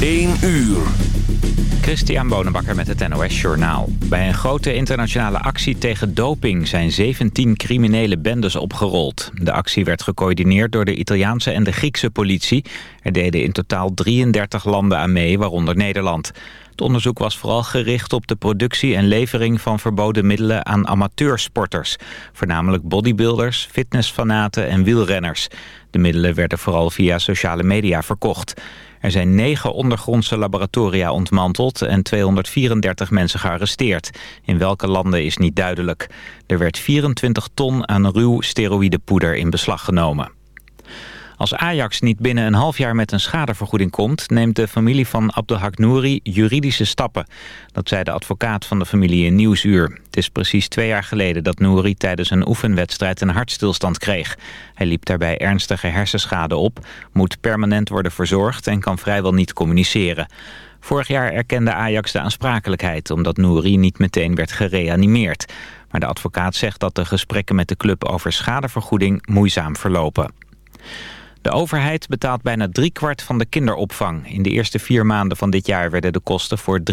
1 uur. Christian Bonenbakker met het NOS Journaal. Bij een grote internationale actie tegen doping zijn 17 criminele bendes opgerold. De actie werd gecoördineerd door de Italiaanse en de Griekse politie. Er deden in totaal 33 landen aan mee, waaronder Nederland. Het onderzoek was vooral gericht op de productie en levering van verboden middelen aan amateursporters. Voornamelijk bodybuilders, fitnessfanaten en wielrenners. De middelen werden vooral via sociale media verkocht. Er zijn negen ondergrondse laboratoria ontmanteld en 234 mensen gearresteerd. In welke landen is niet duidelijk. Er werd 24 ton aan ruw steroïdepoeder in beslag genomen. Als Ajax niet binnen een half jaar met een schadevergoeding komt... neemt de familie van Abdelhak Nouri juridische stappen. Dat zei de advocaat van de familie in Nieuwsuur. Het is precies twee jaar geleden dat Nouri tijdens een oefenwedstrijd... een hartstilstand kreeg. Hij liep daarbij ernstige hersenschade op... moet permanent worden verzorgd en kan vrijwel niet communiceren. Vorig jaar erkende Ajax de aansprakelijkheid... omdat Nouri niet meteen werd gereanimeerd. Maar de advocaat zegt dat de gesprekken met de club over schadevergoeding moeizaam verlopen. De overheid betaalt bijna driekwart van de kinderopvang. In de eerste vier maanden van dit jaar werden de kosten voor 73%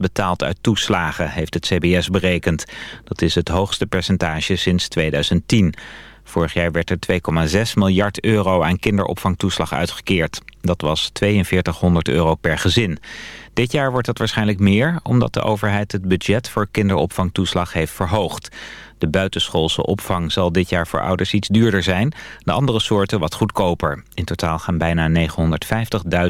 betaald uit toeslagen, heeft het CBS berekend. Dat is het hoogste percentage sinds 2010. Vorig jaar werd er 2,6 miljard euro aan kinderopvangtoeslag uitgekeerd. Dat was 4200 euro per gezin. Dit jaar wordt dat waarschijnlijk meer, omdat de overheid het budget voor kinderopvangtoeslag heeft verhoogd. De buitenschoolse opvang zal dit jaar voor ouders iets duurder zijn. De andere soorten wat goedkoper. In totaal gaan bijna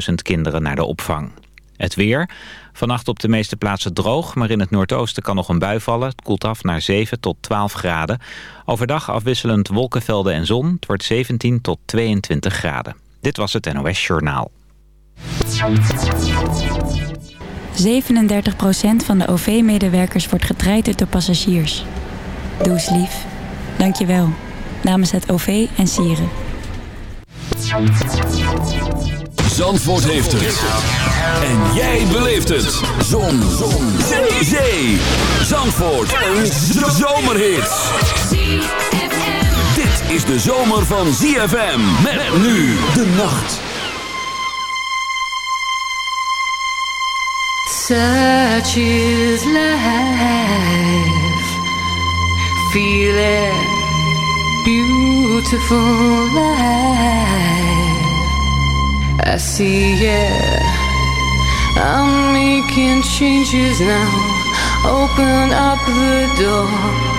950.000 kinderen naar de opvang. Het weer. Vannacht op de meeste plaatsen droog, maar in het noordoosten kan nog een bui vallen. Het koelt af naar 7 tot 12 graden. Overdag afwisselend wolkenvelden en zon. Het wordt 17 tot 22 graden. Dit was het NOS Journaal. 37% van de OV-medewerkers wordt getraind door passagiers. Doe eens lief. Dank je wel. Namens het OV en Sieren. Zandvoort heeft het. En jij beleeft het. Zon. Zon. Zee. Zandvoort. Een zomerhit. Dit is de zomer van ZFM. Met nu de nacht. Such is life. feeling beautiful life. I see it. I'm making changes now. Open up the door,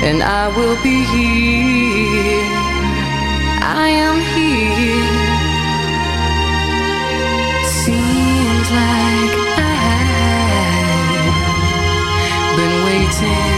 and I will be here. I am here. Seems like I've been waiting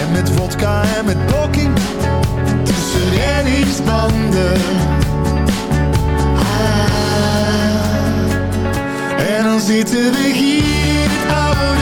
en met vodka en met poking tussen reddingsbanden. Ah, en dan zitten we hier, het oude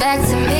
back to me.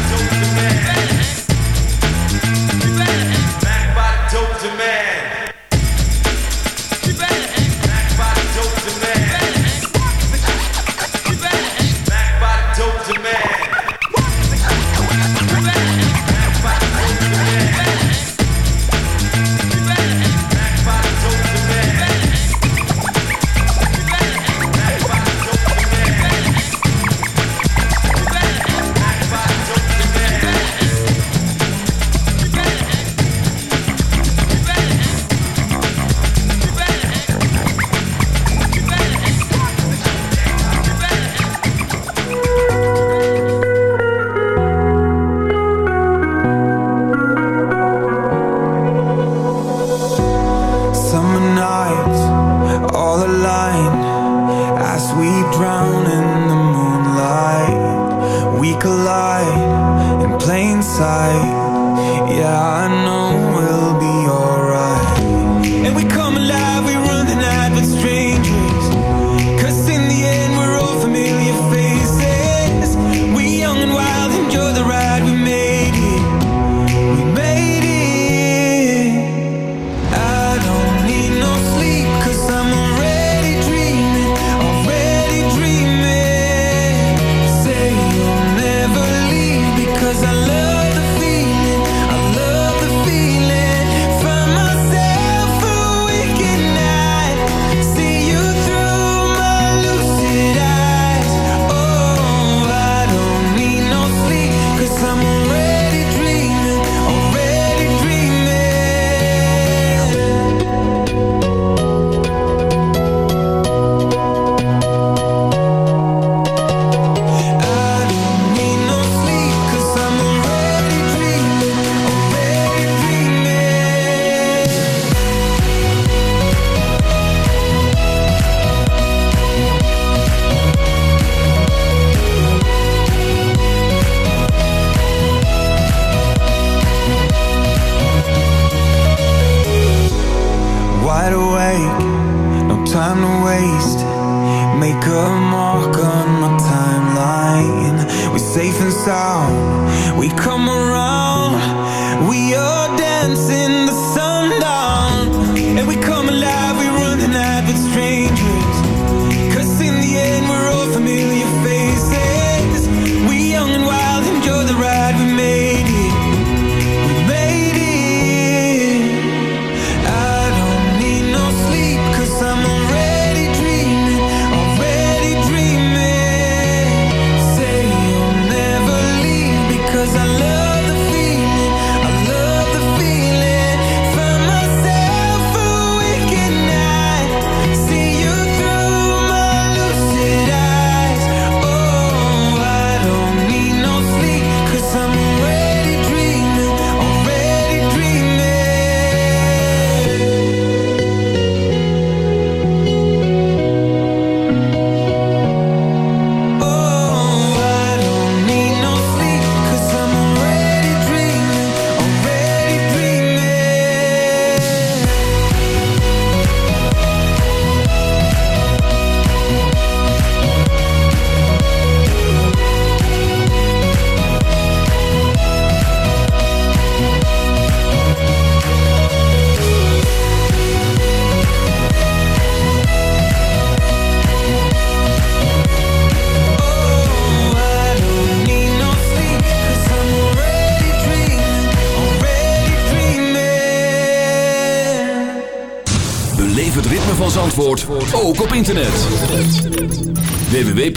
dancing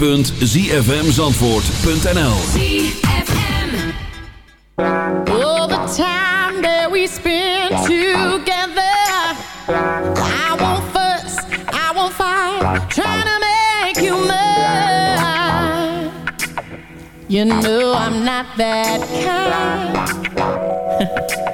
www.zfmzandvoort.nl All the time that we spend together I won't fuss, I won't fight Trying to make you mine. You know I'm not that kind.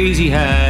crazy head.